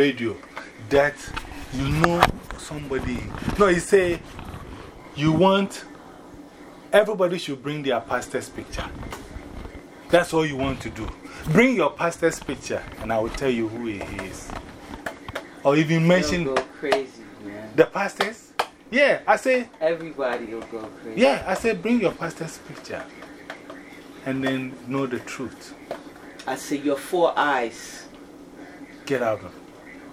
radio that you know somebody. No, he say you want everybody should bring their pastor's picture. That's all you want to do. Bring your pastor's picture, and I will tell you who he is. Or even mention go crazy, man. the pastors. Yeah, I say, Everybody will go crazy. yeah, I say, bring your pastor's picture and then know the truth. I say, your four eyes, Get out of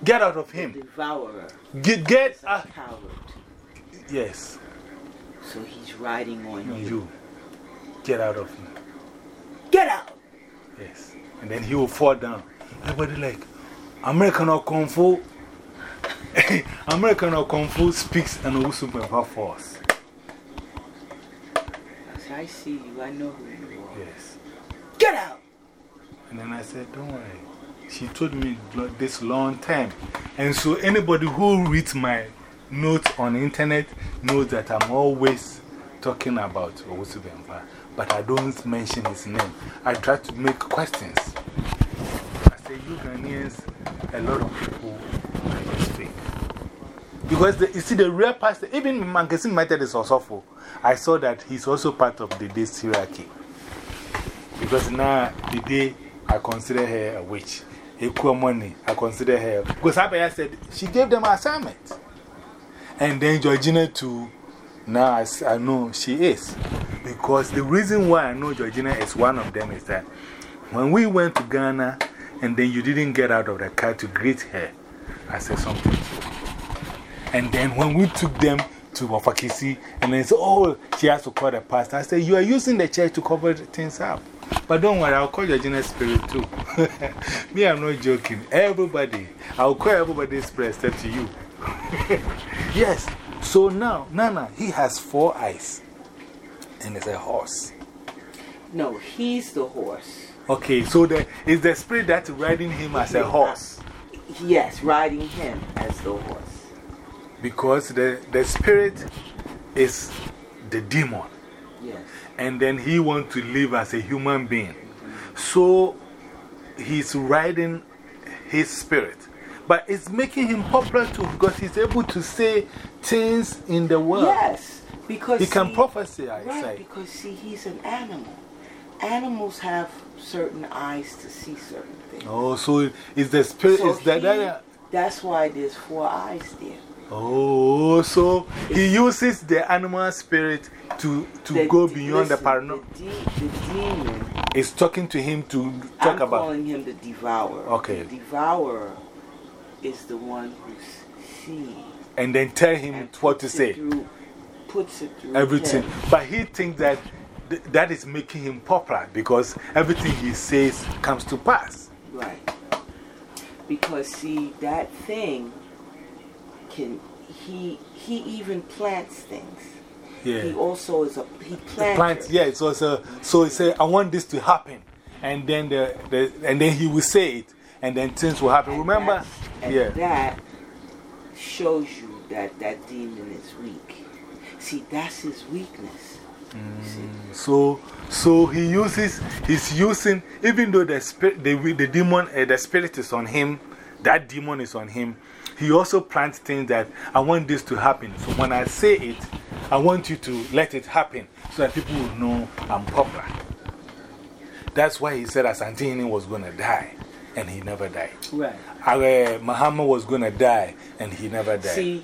Get out of him. devourer, Get, get a coward. Yes, So he's riding on you. you. Get out of him. Get out! Yes. And then he will fall down. Everybody like, American or Kung Fu. American or Kung Fu speaks and also falls. As I see you, I know who you are. Yes. Get out! And then I said, don't worry. She told me this long time. And so anybody who reads my notes on internet knows that I'm always talking about Owusu. But I don't mention his name. I try to make questions. I say, you a lot of people are. Because the, you see, the real pastor, even Mankessim Method is also, I saw that he's also part of the day's hierarchy. Because now, the day I consider her a witch, equal money, I consider her. Because Abaya said she gave them assignment. And then Georgina, too, now I, I know she is. Because the reason why I know Georgina is one of them is that when we went to Ghana and then you didn't get out of the car to greet her, I said something. And then when we took them to Wafakisi, and they said, Oh, she has to call the pastor. I said, You are using the church to cover things up. But don't worry, I'll call your general spirit too. Me, I'm not joking. Everybody, I'll call everybody's spirit except to you. yes. So now, Nana, he has four eyes and it's a horse. No, he's the horse. Okay, so the, is the spirit that's riding him as a horse? Yes, riding him as the horse. Because the, the spirit is the demon. Yes. and then he wants to live as a human being. So he's riding his spirit. But it's making him popular too because he's able to say things in the world. Yes, because He can see- prophesy, I Right, say. because see, he's an animal. Animals have certain eyes to see certain things. Oh, so is the spirit, So is that, that, uh, That's why there's four eyes there. Oh, so he uses the animal spirit to, to The- go beyond the paranormal. The, the demon, Is talking to him to talk I'm about. calling him the devourer. Okay. The devourer is the one who sees. And then tell him what to say. Through, puts it through everything. him. But he thinks that th that is making him popular because everything he says comes to pass. Right. Because see, that thing can he he even plants things. Yeah. He also is a he plants. Plant, yeah, so, so, so he say, I want this to happen. And then, the, the, and then he will say it, and then things will happen. Remember? And Yeah. that shows you that that demon is weak. See, that's his weakness. See? So, so he uses, he's using, even though the, spirit, the, the demon, uh, the spirit is on him, that demon is on him, he also plants things that I want this to happen. So when I say it, I want you to let it happen so that people will know I'm popular. That's why he said Asantini was going to die, and he never died. Right. Uh, Muhammad was going to die, and he never died. See,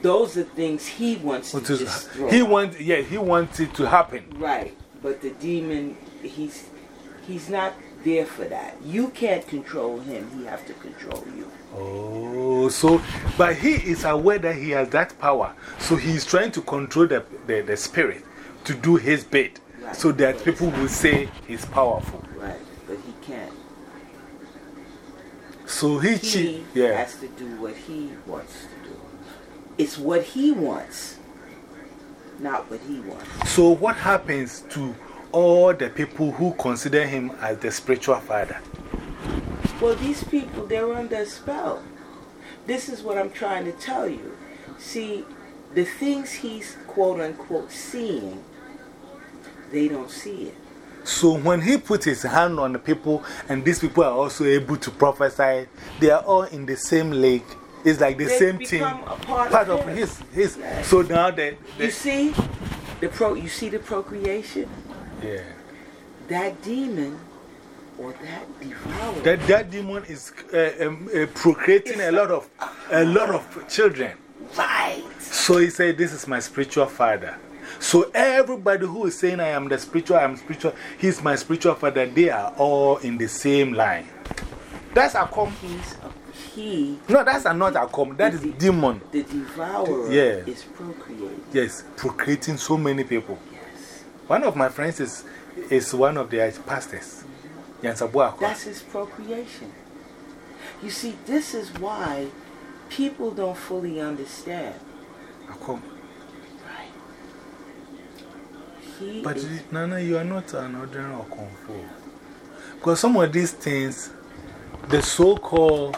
those are things he wants to Which destroy. he wants, yeah, he wants it to happen. Right. But the demon, he's, he's not there for that. You can't control him, he has to control you. Oh, so, but he is aware that he has that power. So he's trying to control the, the, the spirit to do his bit Right. so that people will say he's powerful. Right. But he can't. So he, He yeah. has to do what he wants to do. It's what he wants, not what he wants. So what happens to all the people who consider him as the spiritual father? Well, these people, they're under a spell. This is what I'm trying to tell you. See, the things he's quote unquote seeing, they don't see it. So when he put his hand on the people, and these people are also able to prophesy, they are all in the same lake. It's like the They same a part, Part of, of his. his. So now that. You see the pro. You see the procreation. Yeah. That demon or that devourer. That, that demon is uh, um, uh, procreating a lot of, a lot of children. right. So he said, This is my spiritual father. So everybody who is saying, I am the spiritual, I am spiritual, he's my spiritual father, they are all in the same line. That's a com. He's a, he. No, that's a, not a com. That is demon. The devourer Yeah. is procreating. Yes, procreating so many people. One of my friends is, is one of their pastors. That's his procreation. You see, this is why people don't fully understand. Right. He But is, Nana, you are not an ordinary Okonfo. Because some of these things, the so called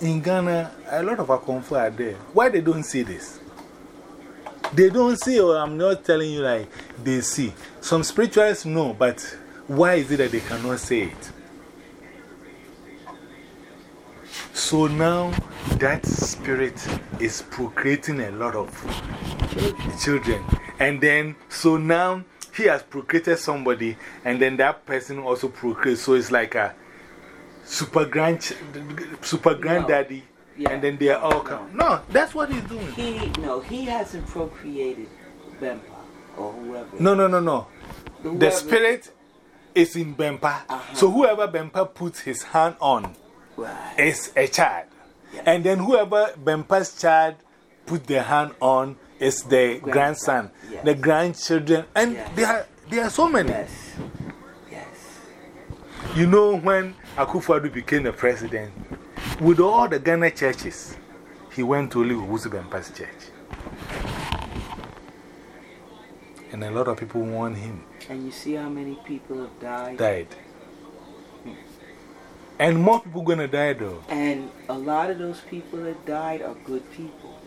in Ghana, a lot of Okonfo are there. Why they don't see this? They don't see, or I'm not telling you like they see. Some spiritualists know, but why is it that they cannot say it? So now that spirit is procreating a lot of children. And then, so now he has procreated somebody, and then that person also procreates. So it's like a super grand, super granddaddy. Yeah. And then they are all come. No, that's what he's doing. he, no, he hasn't procreated Bempah or whoever. No, no, no, no. The Whoever- spirit is in Bempah. -huh. So whoever Bempah puts his hand on Right. is a child. Yeah. And then whoever Bempah's child put their hand on is the grandson, Grandson, yes. the grandchildren. And Yes. there, are, there are so many. Yes. Yes. You know, when Akufo-Addo became the president, with all the Ghana churches, he went to live with Bempah's church. And a lot of people want him. And you see how many people have died? Died. And more people going to die though. And a lot of those people that died are good people.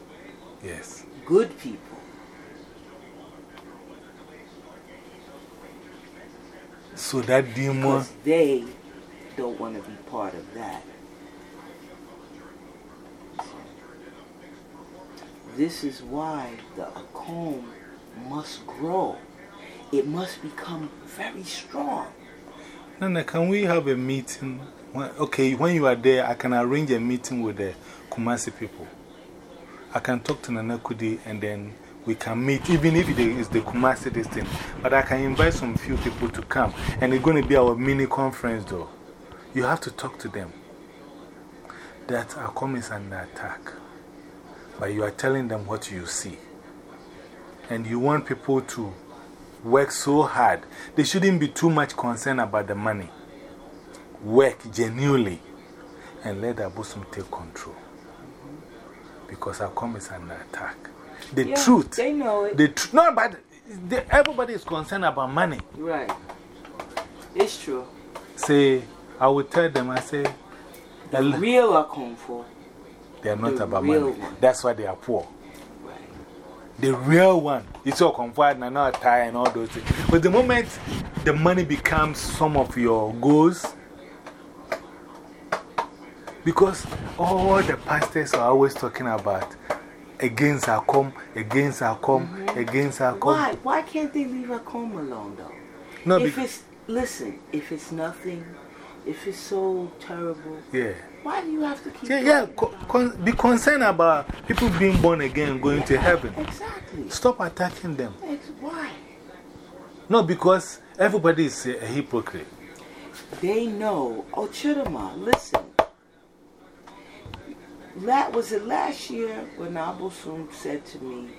Yes. Good people. So that demon. Because they don't want to be part of that. This is why the Akom must grow. It must become very strong. Nana, can we have a meeting? Okay, when you are there, I can arrange a meeting with the Kumasi people. I can talk to Nana Kudi and then we can meet, even if it is the Kumasi thing. But I can invite some few people to come. And it's going to be our mini conference, though. You have to talk to them. That Akom is under attack. But you are telling them what you see. And you want people to work so hard. They shouldn't be too much concerned about the money. Work genuinely and let the bosom take control. Because Akom is under attack. The Yeah, truth. They know it. The tr no, but the, everybody is concerned about money. right. It's true. Say, I will tell them, I say, The real Akom for. They are not the about money. one. That's why they are poor. Right. The real one. It's all comfort and not tie and all those things. But the moment the money becomes some of your goals, because all the pastors are always talking about against Akom, against Akom, -hmm. against Akom. Why? Why can't they leave Akom alone, though? No, if it's, listen, if it's nothing, if it's so terrible, yeah. Why do you have to keep Yeah, yeah. talking Co about con be concerned about people being born again going to heaven. Exactly. Stop attacking them. Ex- Why? No, because everybody is a, a hypocrite. They know. Oh, Chidama, listen. That was it last year when Abosum said to me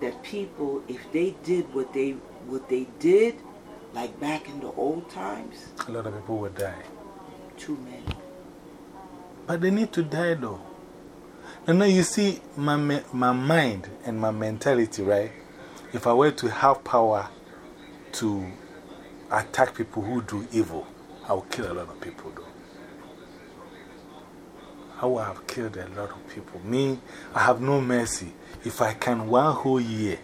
that people, if they did what they, what they did, like back in the old times, A lot of people would die. too many. But they need to die though. And now you see, my, my mind and my mentality, right? If I were to have power to attack people who do evil, I would kill a lot of people though. I would have killed a lot of people. Me, I have no mercy. If I can one whole year,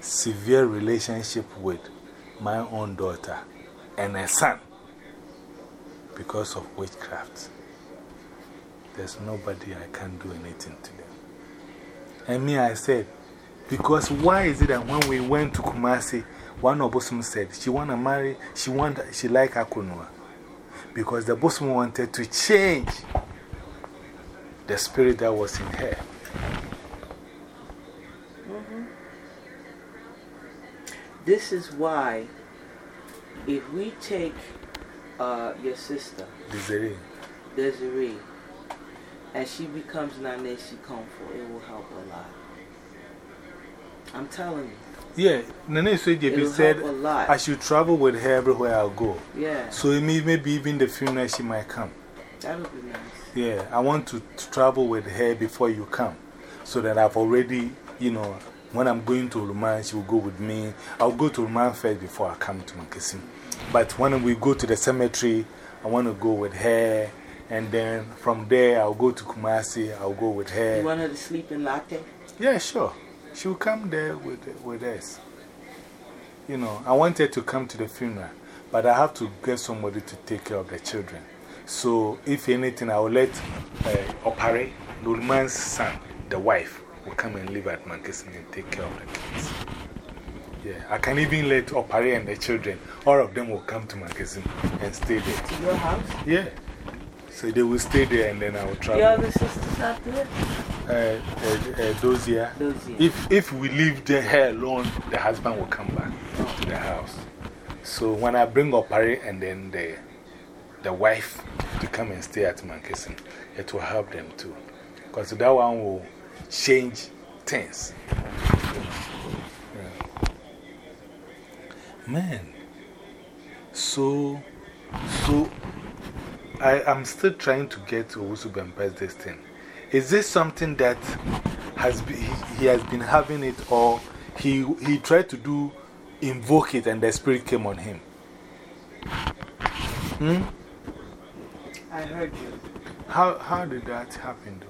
severe relationship with my own daughter and a son because of witchcraft. There's nobody I can do anything to them. And me, I said, because why is it that when we went to Kumasi, one of Bosom said she want to marry, she, want, she like Akunua. Because the Bosom wanted to change the spirit that was in her. -hmm. This is why, if we take uh, your sister, Desiree. Desiree, and she becomes Naneshi Komfo, it will help a lot. I'm telling you. Yeah, Nene Sojebi said I should travel with her everywhere I go. Yeah. So it may, maybe even the funeral she might come. That would be nice. Yeah, I want to, to travel with her before you come. So that I've already, you know, when I'm going to Luman, she will go with me. I'll go to Luman first before I come to Mankessim. But when we go to the cemetery, I want to go with her. And then from there, I'll go to Kumasi. I'll go with her. You want her to sleep in latte? Yeah, sure. She'll come there with, with us. You know, I wanted to come to the funeral, but I have to get somebody to take care of the children. So, if anything, I will let uh, Opare, Nulman's son, the wife, will come and live at Mankessim and take care of the kids. Yeah, I can even let Opare and the children, all of them will come to Mankessim and stay there. To your house? Yeah. So they will stay there and then I will travel. Your other sisters out there? Uh, uh, uh, those here. If, if we leave the hair alone, the husband will come back to the house. So when I bring up Harry and then the, the wife to come and stay at Mankessim, it will help them too. Because that one will change things. Man, so, so I am still trying to get to Owusu Bempah's this thing. Is this something that has been, he, he, has been having it or he, he tried to do, invoke it and the spirit came on him? Hmm? I heard you. How, how did that happen though?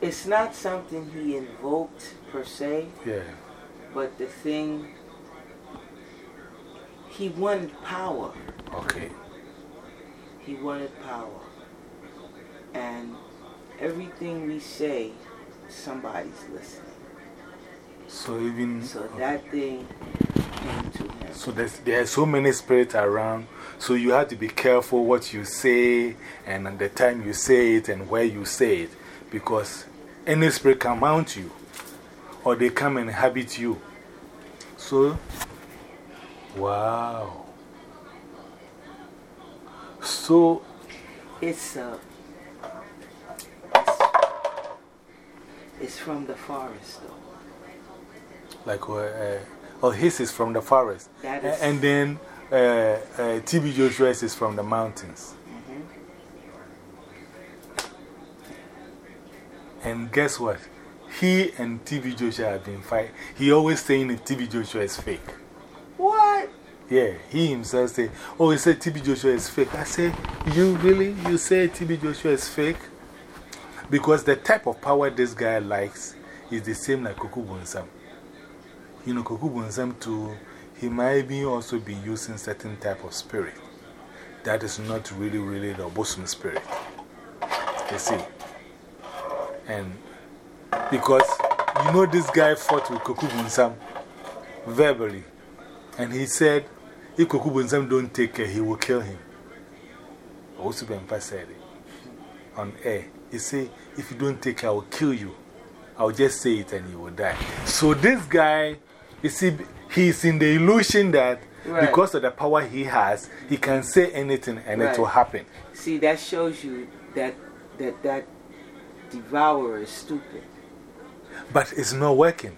It's not something he invoked per se. Yeah. But the thing, he wanted power. Okay. He wanted power. And everything we say, somebody's listening. So even. So that thing came to him. So there's, there are so many spirits around. So you have to be careful what you say and the time you say it and where you say it. Because any spirit can mount you or they come and inhabit you. So, wow. So, it's, uh, it's, from the forest, though. Like, uh, oh, his is from the forest. That is and then uh, uh, TB Joshua's is from the mountains. -hmm. And guess what? He and TB Joshua have been fighting. He always saying that TB Joshua is fake. Yeah, he himself say, Oh, he said TB Joshua is fake. I say, You really? You say TB Joshua is fake? Because the type of power this guy likes is the same like Kwaku Bonsam. You know, Kwaku Bonsam too, he might be also be using certain type of spirit that is not really, really the bosom spirit. You see? And because you know, this guy fought with Kwaku Bonsam verbally. And he said, if Kwaku Bonsam don't take care, he will kill him. Also, Bempah said it on air. He said, if you don't take care, I will kill you. I'll just say it and you will die. So this guy, you see, he's in the illusion that because of the power he has, he can say anything and it will happen. See, that shows you that that, that devourer is stupid. But it's not working.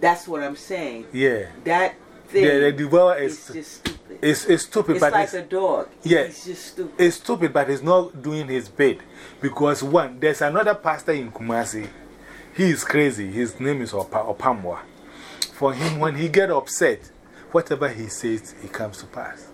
That's what I'm saying. Yeah. That thing yeah, the devourer is, is stupid. It's, it's stupid. It's but like it's, a dog. Yeah. It's just stupid. It's stupid, but it's not doing his bit. Because, one, there's another pastor in Kumasi. He is crazy. His name is Opa, Opamwa. For him, when he get upset, whatever he says, it comes to pass.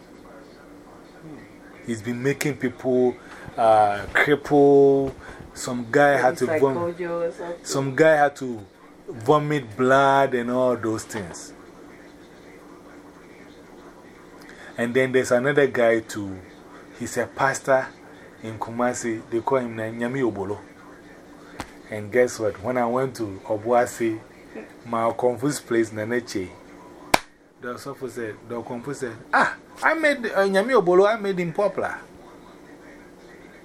He's been making people uh, cripple. Some guy had to vomit. Some guy had to vomit blood and all those things. And then there's another guy too. He's a pastor in Kumasi. They call him Nyami Obolo. And guess what? When I went to Obuasi, my confused place, Naneche, the sofa said, the confused said, Ah, I made uh, Nyami Obolo, I made him popular.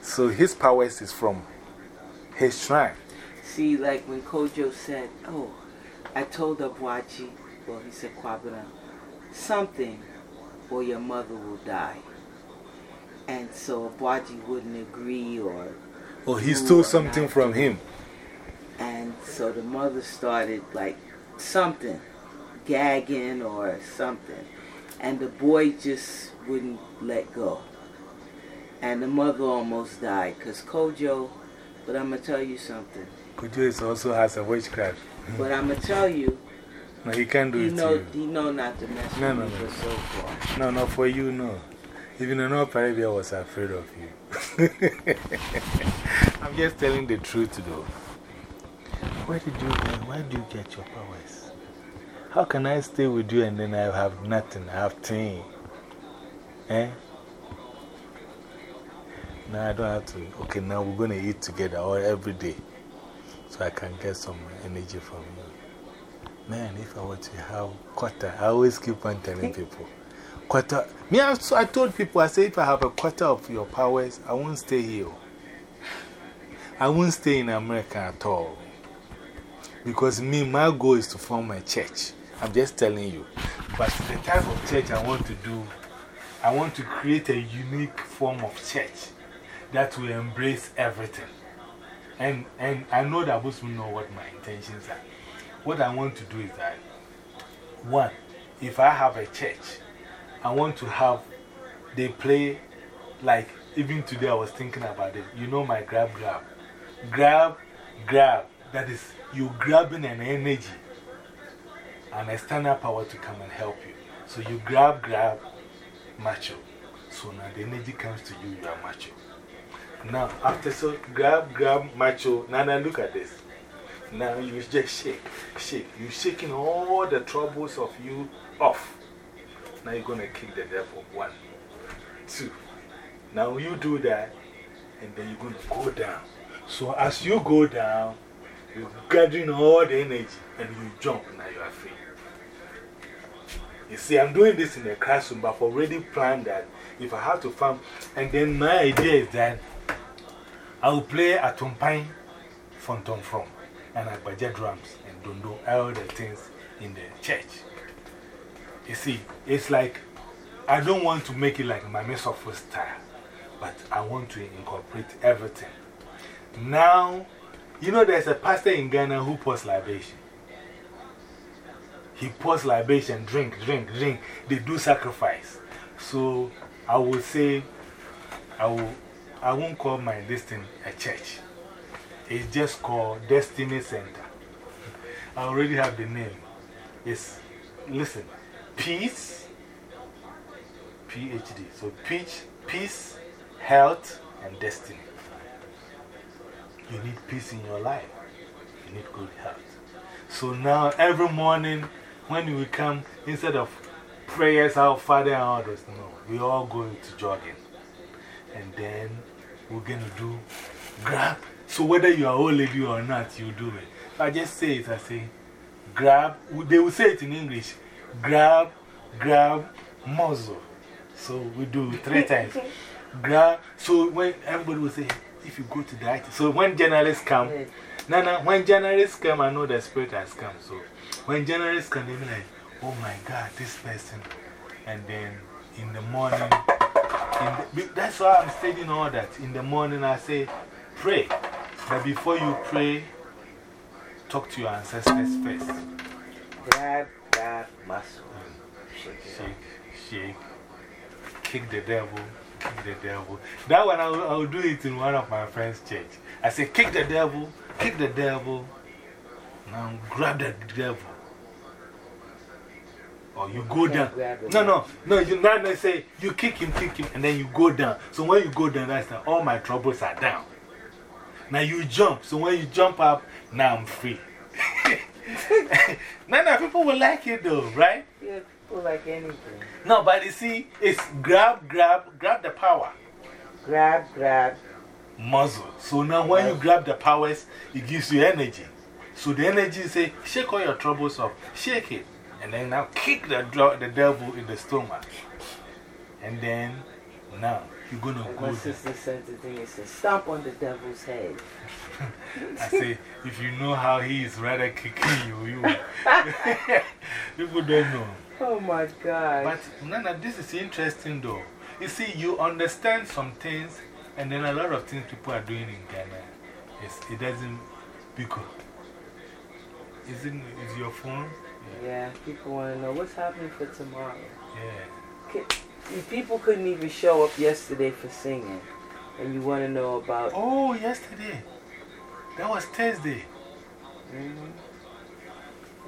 So his powers is from his shrine. See, like when Kojo said, Oh, I told Abwaji, well, he said, Kwabena, something or your mother will die. And so Abwaji wouldn't agree or. Oh, he stole something from him. And so the mother started like something, gagging or something. And the boy just wouldn't let go. And the mother almost died because Kojo, but I'm going to tell you something. Kojo also has a witchcraft. but I'm going to tell you. No, he can't do he it know, to you. He know not to mess no, with no, me no. so far. No, no, for you, no. Even though Parabia was afraid of you. I'm just telling the truth, though. Where did you get, where do you get your powers? How can I stay with you and then I have nothing? I have tea. Eh? No, I don't have to. Okay, now we're going to eat together or every day so I can get some energy from you. Man, if I were to have quarter, I always keep on telling people. Quarter. Me, I, I told people, I said, if I have a quarter of your powers, I won't stay here. I won't stay in America at all. Because me, my goal is to form a church. I'm just telling you. But the type of church I want to do, I want to create a unique form of church that will embrace everything. And, and I know that most will know what my intentions are. What I want to do is that, one, if I have a church, I want to have, they play, like, even today I was thinking about it. You know my grab, grab. Grab, grab. That is, you grabbing an energy, an external power to come and help you. So you grab, grab, macho. So now the energy comes to you, you are macho. Now, after so, grab, grab, macho. Now, now look at this. Now you just shake, shake. You're shaking all the troubles of you off. Now you're to kick the devil. One, two. Now you do that, and then you're to go down. So as you go down, you're gathering all the energy, and you jump. Now you are free. You see, I'm doing this in the classroom, but I've already planned that if I have to farm. And then my idea is that I will play a tumpine from Tom From and I Agbaja drums and Dondo, all the things in the church. You see, it's like I don't want to make it like my Mesopho style, but I want to incorporate everything. Now, you know, there's a pastor in Ghana who pours libation. He pours libation, drink, drink, drink. They do sacrifice. So I will say, I, will, I won't call my this thing a church. It's just called Destiny Center. I already have the name. It's, listen, peace, PhD. So peach, peace, health, and destiny. You need peace in your life. You need good health. So now, every morning, when we come, instead of prayers, our Father, and all no, we all go to jogging. And then we're going to do grab. So whether you are old lady or not, you do it. I just say it, I say, grab. They will say it in English grab, grab, muzzle. So we do three times. Grab. So when everybody will say, if you go to the IT. So when journalists come, no, no, when journalists come, I know the spirit has come. So when journalists come, they be like, oh my God, this person. And then in the morning, in the, that's why I'm studying all that. In the morning, I say, pray. But before you pray, talk to your ancestors first. Grab, that muscle. Shake, shake, kick the devil, kick the devil. That one, I'll, I'll do it in one of my friend's church. I say, kick the devil, kick the devil. Now grab the devil. Or you go down. No, no, no. You not say you kick him, kick him, and then you go down. So when you go down, that's the, all my troubles are down. Now you jump. So when you jump up, now I'm free. no, no, people will like it though, right? Yeah. People like anything. No, but you see, it's grab, grab, grab the power. Grab, grab. Muzzle. So now when you grab the powers, it gives you energy. So the energy say, shake all your troubles off. Shake it. And then now kick the, the devil in the stomach. And then now you're going to go. My sister said the thing, it said, stomp on the devil's head. I say, if you know how he is rather kicking you, you people don't know. Oh my God. But Nana, this is interesting though. You see, you understand some things, and then a lot of things people are doing in Ghana, it's, it doesn't, because, is, it, is your phone? Yeah. yeah, people want to know what's happening for tomorrow. Yeah. People couldn't even show up yesterday for singing, and you want to know about. Oh, yesterday. That was Thursday. -hmm.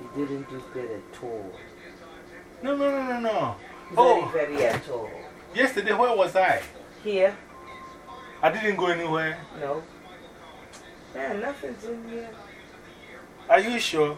You didn't do good at all. No, no, no, no, no. Very, oh. very at all. Yesterday, where was I? Here. I didn't go anywhere. No. Man, nothing's in here. Are you sure?